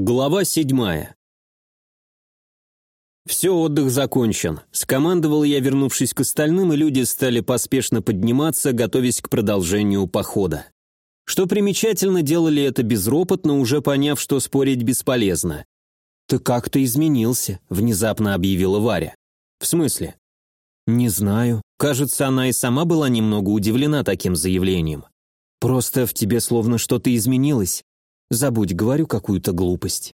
Глава седьмая. Все, отдых закончен. Скомандовал я, вернувшись к остальным, и люди стали поспешно подниматься, готовясь к продолжению похода. Что примечательно, делали это безропотно, уже поняв, что спорить бесполезно. «Ты как-то изменился», — внезапно объявила Варя. «В смысле?» «Не знаю. Кажется, она и сама была немного удивлена таким заявлением. Просто в тебе словно что-то изменилось. Забудь, говорю какую-то глупость.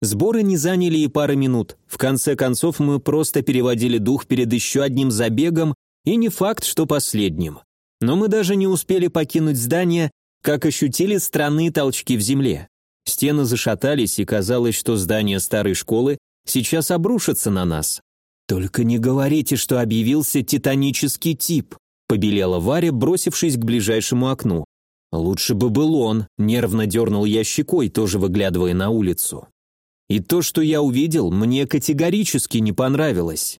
Сборы не заняли и пары минут. В конце концов, мы просто переводили дух перед еще одним забегом, и не факт, что последним. Но мы даже не успели покинуть здание, как ощутили странные толчки в земле. Стены зашатались, и казалось, что здание старой школы сейчас обрушится на нас. «Только не говорите, что объявился титанический тип», побелела Варя, бросившись к ближайшему окну. Лучше бы был он, нервно дернул я щекой, тоже выглядывая на улицу. И то, что я увидел, мне категорически не понравилось.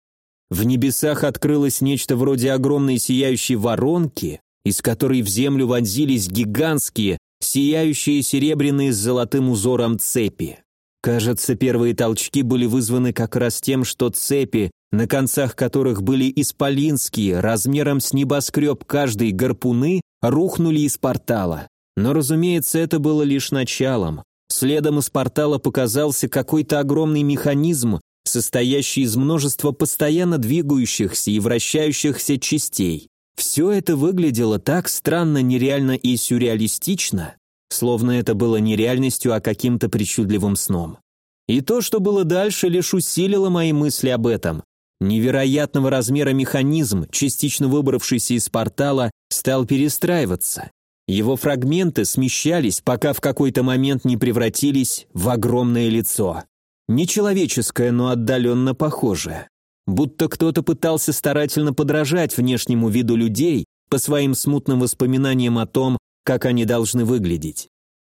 В небесах открылось нечто вроде огромной сияющей воронки, из которой в землю вонзились гигантские, сияющие серебряные с золотым узором цепи. Кажется, первые толчки были вызваны как раз тем, что цепи, на концах которых были исполинские, размером с небоскреб каждой гарпуны, рухнули из портала. Но, разумеется, это было лишь началом. Следом из портала показался какой-то огромный механизм, состоящий из множества постоянно двигающихся и вращающихся частей. Все это выглядело так странно, нереально и сюрреалистично, словно это было не реальностью, а каким-то причудливым сном. И то, что было дальше, лишь усилило мои мысли об этом. Невероятного размера механизм, частично выбравшийся из портала, стал перестраиваться. Его фрагменты смещались, пока в какой-то момент не превратились в огромное лицо. Нечеловеческое, но отдаленно похожее. Будто кто-то пытался старательно подражать внешнему виду людей по своим смутным воспоминаниям о том, как они должны выглядеть.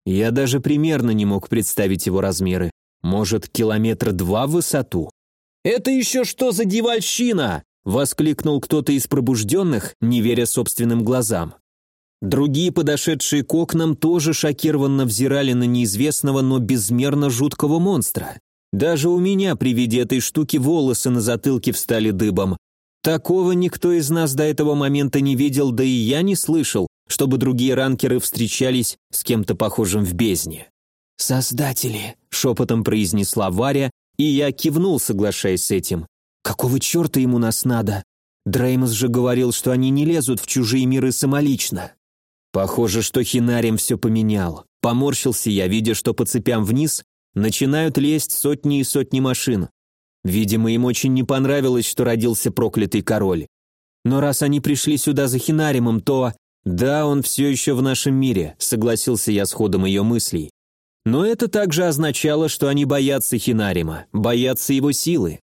Я даже примерно не мог представить его размеры. Может, километр два в высоту? «Это еще что за девальщина?» — воскликнул кто-то из пробужденных, не веря собственным глазам. Другие, подошедшие к окнам, тоже шокированно взирали на неизвестного, но безмерно жуткого монстра. Даже у меня при виде этой штуки волосы на затылке встали дыбом. Такого никто из нас до этого момента не видел, да и я не слышал, чтобы другие ранкеры встречались с кем-то похожим в бездне. «Создатели», — шепотом произнесла Варя, и я кивнул, соглашаясь с этим. Какого черта ему нас надо? Дреймос же говорил, что они не лезут в чужие миры самолично. Похоже, что Хинарим все поменял. Поморщился я, видя, что по цепям вниз начинают лезть сотни и сотни машин. Видимо, им очень не понравилось, что родился проклятый король. Но раз они пришли сюда за Хинаримом, то... Да, он все еще в нашем мире, согласился я с ходом ее мыслей. Но это также означало, что они боятся Хинарима, боятся его силы.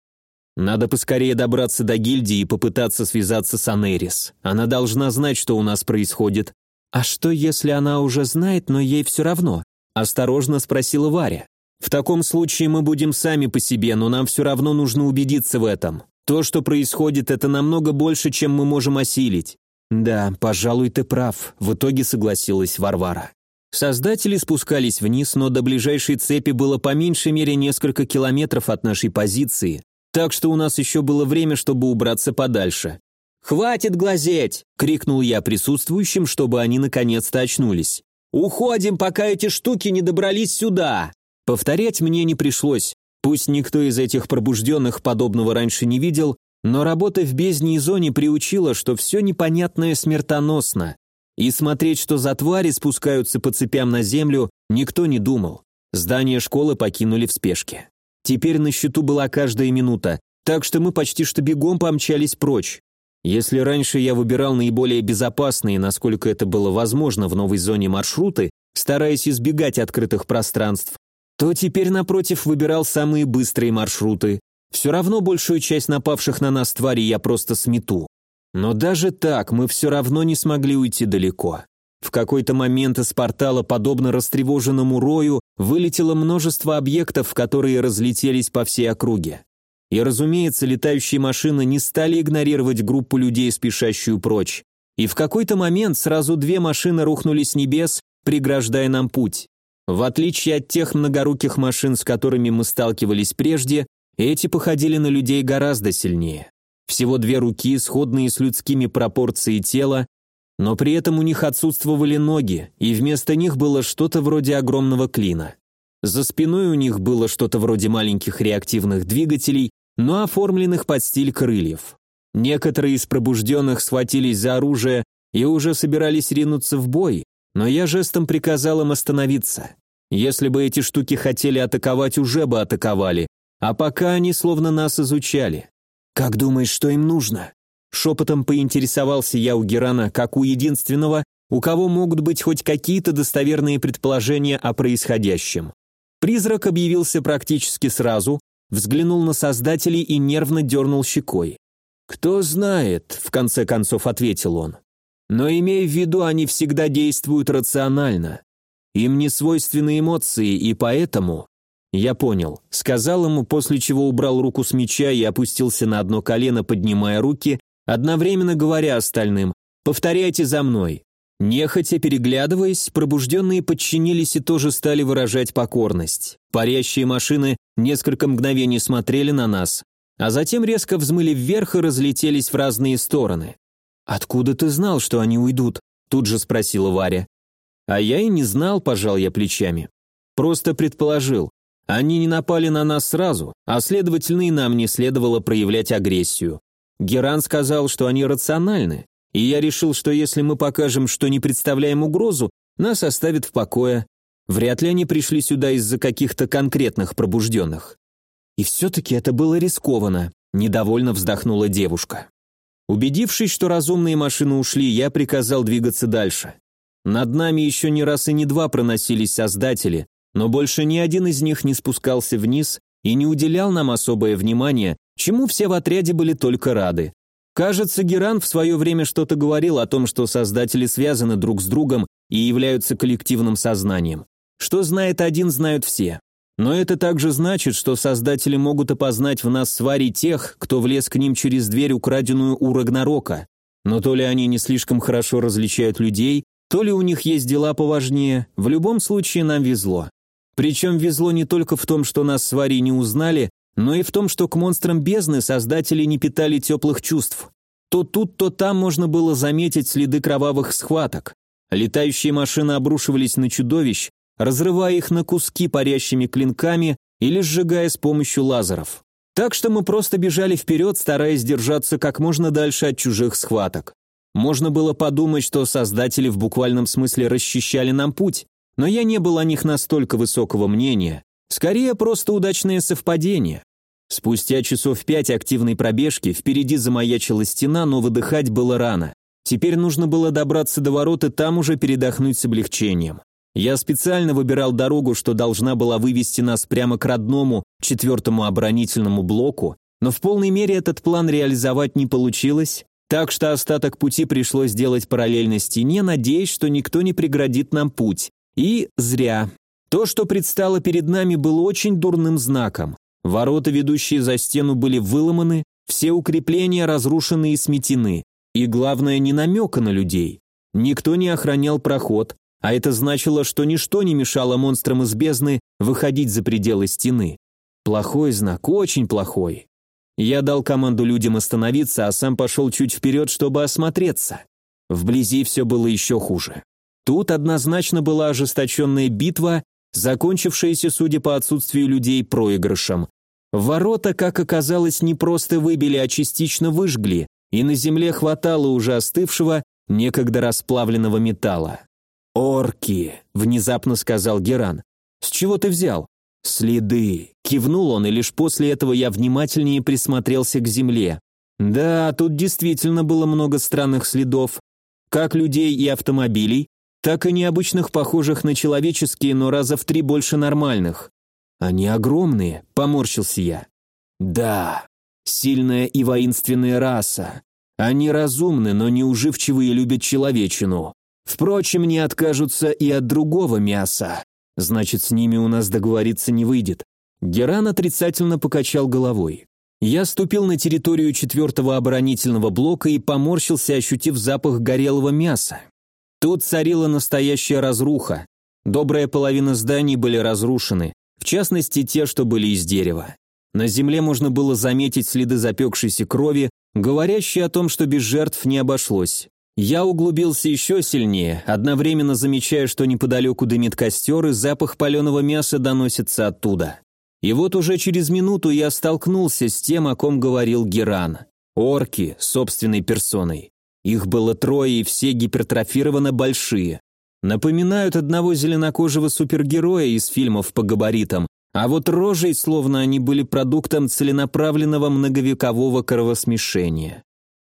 Надо поскорее добраться до гильдии и попытаться связаться с Анерис. Она должна знать, что у нас происходит. А что, если она уже знает, но ей все равно? Осторожно спросила Варя. В таком случае мы будем сами по себе, но нам все равно нужно убедиться в этом. То, что происходит, это намного больше, чем мы можем осилить. Да, пожалуй, ты прав, в итоге согласилась Варвара. Создатели спускались вниз, но до ближайшей цепи было по меньшей мере несколько километров от нашей позиции, так что у нас еще было время, чтобы убраться подальше. «Хватит глазеть!» — крикнул я присутствующим, чтобы они наконец-то очнулись. «Уходим, пока эти штуки не добрались сюда!» Повторять мне не пришлось. Пусть никто из этих пробужденных подобного раньше не видел, но работа в бездне и зоне приучила, что все непонятное смертоносно. И смотреть, что за твари спускаются по цепям на землю, никто не думал. Здание школы покинули в спешке. Теперь на счету была каждая минута, так что мы почти что бегом помчались прочь. Если раньше я выбирал наиболее безопасные, насколько это было возможно в новой зоне маршруты, стараясь избегать открытых пространств, то теперь, напротив, выбирал самые быстрые маршруты. Все равно большую часть напавших на нас тварей я просто смету. Но даже так мы все равно не смогли уйти далеко. В какой-то момент из портала, подобно растревоженному рою, вылетело множество объектов, которые разлетелись по всей округе. И, разумеется, летающие машины не стали игнорировать группу людей, спешащую прочь. И в какой-то момент сразу две машины рухнули с небес, преграждая нам путь. В отличие от тех многоруких машин, с которыми мы сталкивались прежде, эти походили на людей гораздо сильнее. Всего две руки, сходные с людскими пропорцией тела, но при этом у них отсутствовали ноги, и вместо них было что-то вроде огромного клина. За спиной у них было что-то вроде маленьких реактивных двигателей, но оформленных под стиль крыльев. Некоторые из пробужденных схватились за оружие и уже собирались ринуться в бой, но я жестом приказал им остановиться. Если бы эти штуки хотели атаковать, уже бы атаковали, а пока они словно нас изучали. «Как думаешь, что им нужно?» Шепотом поинтересовался я у Герана, как у единственного, у кого могут быть хоть какие-то достоверные предположения о происходящем. Призрак объявился практически сразу, взглянул на создателей и нервно дернул щекой. «Кто знает», — в конце концов ответил он. «Но имей в виду, они всегда действуют рационально. Им не свойственны эмоции, и поэтому...» «Я понял», — сказал ему, после чего убрал руку с меча и опустился на одно колено, поднимая руки, одновременно говоря остальным «Повторяйте за мной». Нехотя переглядываясь, пробужденные подчинились и тоже стали выражать покорность. Парящие машины несколько мгновений смотрели на нас, а затем резко взмыли вверх и разлетелись в разные стороны. «Откуда ты знал, что они уйдут?» – тут же спросила Варя. «А я и не знал», – пожал я плечами. «Просто предположил. Они не напали на нас сразу, а следовательно и нам не следовало проявлять агрессию. Геран сказал, что они рациональны, и я решил, что если мы покажем, что не представляем угрозу, нас оставят в покое. Вряд ли они пришли сюда из-за каких-то конкретных пробужденных. И все-таки это было рискованно, недовольно вздохнула девушка. Убедившись, что разумные машины ушли, я приказал двигаться дальше. Над нами еще не раз и не два проносились создатели, но больше ни один из них не спускался вниз и не уделял нам особое внимание, чему все в отряде были только рады. Кажется, Геран в свое время что-то говорил о том, что создатели связаны друг с другом и являются коллективным сознанием. Что знает один, знают все. Но это также значит, что создатели могут опознать в нас свари тех, кто влез к ним через дверь, украденную у Рагнарока. Но то ли они не слишком хорошо различают людей, то ли у них есть дела поважнее, в любом случае нам везло. Причем везло не только в том, что нас свари не узнали, но и в том, что к монстрам бездны создатели не питали теплых чувств. То тут, то там можно было заметить следы кровавых схваток. Летающие машины обрушивались на чудовищ, разрывая их на куски парящими клинками или сжигая с помощью лазеров. Так что мы просто бежали вперед, стараясь держаться как можно дальше от чужих схваток. Можно было подумать, что создатели в буквальном смысле расчищали нам путь, но я не был о них настолько высокого мнения. Скорее, просто удачное совпадение. Спустя часов пять активной пробежки впереди замаячила стена, но выдыхать было рано. Теперь нужно было добраться до ворот и там уже передохнуть с облегчением. Я специально выбирал дорогу, что должна была вывести нас прямо к родному, четвертому оборонительному блоку, но в полной мере этот план реализовать не получилось, так что остаток пути пришлось делать параллельно стене, надеясь, что никто не преградит нам путь. И зря. То, что предстало перед нами, было очень дурным знаком. Ворота, ведущие за стену, были выломаны, все укрепления разрушены и сметены. И главное, не намека на людей. Никто не охранял проход, а это значило, что ничто не мешало монстрам из бездны выходить за пределы стены. Плохой знак, очень плохой. Я дал команду людям остановиться, а сам пошел чуть вперед, чтобы осмотреться. Вблизи все было еще хуже. Тут однозначно была ожесточенная битва, закончившаяся, судя по отсутствию людей, проигрышем. Ворота, как оказалось, не просто выбили, а частично выжгли, и на земле хватало уже остывшего, некогда расплавленного металла. «Орки!» — внезапно сказал Геран. «С чего ты взял?» «Следы!» — кивнул он, и лишь после этого я внимательнее присмотрелся к земле. «Да, тут действительно было много странных следов. Как людей и автомобилей, так и необычных, похожих на человеческие, но раза в три больше нормальных. Они огромные», — поморщился я. «Да, сильная и воинственная раса. Они разумны, но неуживчивые и любят человечину. Впрочем, не откажутся и от другого мяса. Значит, с ними у нас договориться не выйдет. Геран отрицательно покачал головой. Я ступил на территорию четвертого оборонительного блока и поморщился, ощутив запах горелого мяса. Тут царила настоящая разруха. Добрая половина зданий были разрушены, в частности те, что были из дерева. На земле можно было заметить следы запекшейся крови, говорящие о том, что без жертв не обошлось. Я углубился еще сильнее, одновременно замечая, что неподалеку дымит костер и запах паленого мяса доносится оттуда. И вот уже через минуту я столкнулся с тем, о ком говорил Геран. Орки, собственной персоной. Их было трое, и все гипертрофировано большие. Напоминают одного зеленокожего супергероя из фильмов по габаритам, а вот рожей, словно они были продуктом целенаправленного многовекового кровосмешения.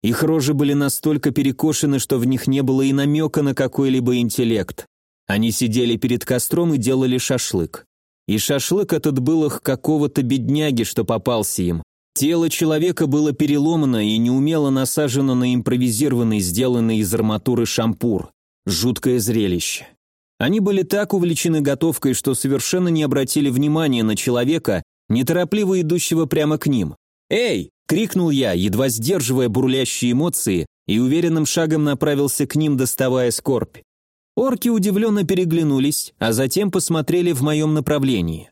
Их рожи были настолько перекошены, что в них не было и намека на какой-либо интеллект. Они сидели перед костром и делали шашлык. И шашлык этот был их какого-то бедняги, что попался им. Тело человека было переломано и неумело насажено на импровизированный, сделанный из арматуры шампур. Жуткое зрелище. Они были так увлечены готовкой, что совершенно не обратили внимания на человека, неторопливо идущего прямо к ним. «Эй!» — крикнул я, едва сдерживая бурлящие эмоции, и уверенным шагом направился к ним, доставая скорбь. Орки удивленно переглянулись, а затем посмотрели в моем направлении.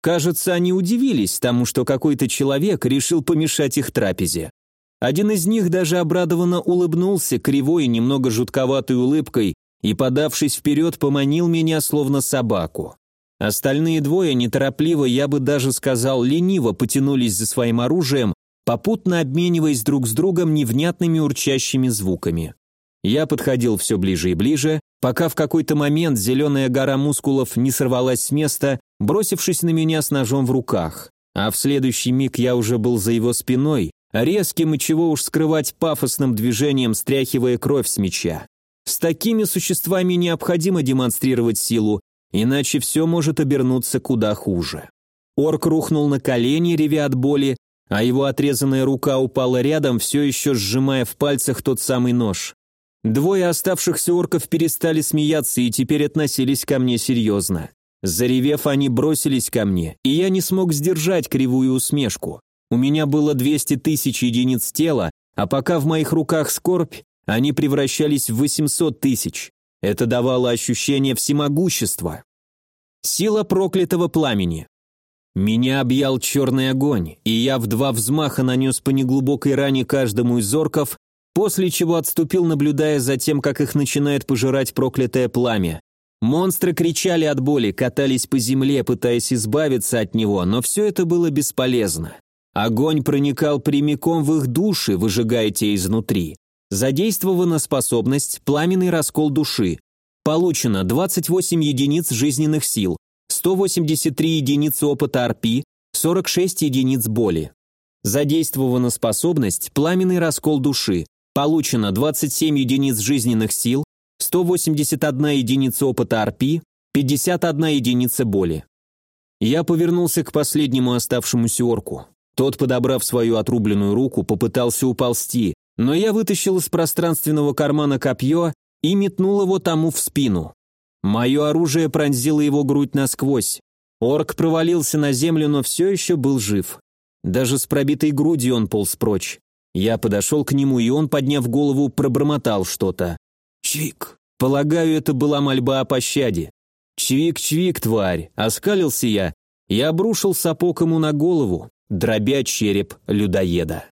Кажется, они удивились тому, что какой-то человек решил помешать их трапезе. Один из них даже обрадованно улыбнулся кривой и немного жутковатой улыбкой и, подавшись вперед, поманил меня словно собаку. Остальные двое неторопливо, я бы даже сказал, лениво потянулись за своим оружием, попутно обмениваясь друг с другом невнятными урчащими звуками. Я подходил все ближе и ближе, пока в какой-то момент зеленая гора мускулов не сорвалась с места, бросившись на меня с ножом в руках. А в следующий миг я уже был за его спиной, резким и чего уж скрывать пафосным движением, стряхивая кровь с меча. С такими существами необходимо демонстрировать силу, иначе все может обернуться куда хуже. Орк рухнул на колени, ревя от боли, а его отрезанная рука упала рядом, все еще сжимая в пальцах тот самый нож. Двое оставшихся орков перестали смеяться и теперь относились ко мне серьезно. Заревев, они бросились ко мне, и я не смог сдержать кривую усмешку. У меня было 200 тысяч единиц тела, а пока в моих руках скорбь, они превращались в 800 тысяч. Это давало ощущение всемогущества. Сила проклятого пламени. Меня объял черный огонь, и я в два взмаха нанес по неглубокой ране каждому из орков, после чего отступил, наблюдая за тем, как их начинает пожирать проклятое пламя. Монстры кричали от боли, катались по земле, пытаясь избавиться от него, но все это было бесполезно. Огонь проникал прямиком в их души, выжигая те изнутри. Задействована способность «Пламенный раскол души». Получено 28 единиц жизненных сил, 183 единицы опыта РП, 46 единиц боли. Задействована способность «Пламенный раскол души». Получено 27 единиц жизненных сил, 181 единица опыта РП, 51 единица боли. Я повернулся к последнему оставшемуся орку. Тот, подобрав свою отрубленную руку, попытался уползти, но я вытащил из пространственного кармана копье и метнул его тому в спину. Мое оружие пронзило его грудь насквозь. Орк провалился на землю, но все еще был жив. Даже с пробитой грудью он полз прочь. Я подошел к нему, и он, подняв голову, пробормотал что-то. «Чвик!» Полагаю, это была мольба о пощаде. «Чвик-чвик, тварь!» Оскалился я и обрушил сапог ему на голову, дробя череп людоеда.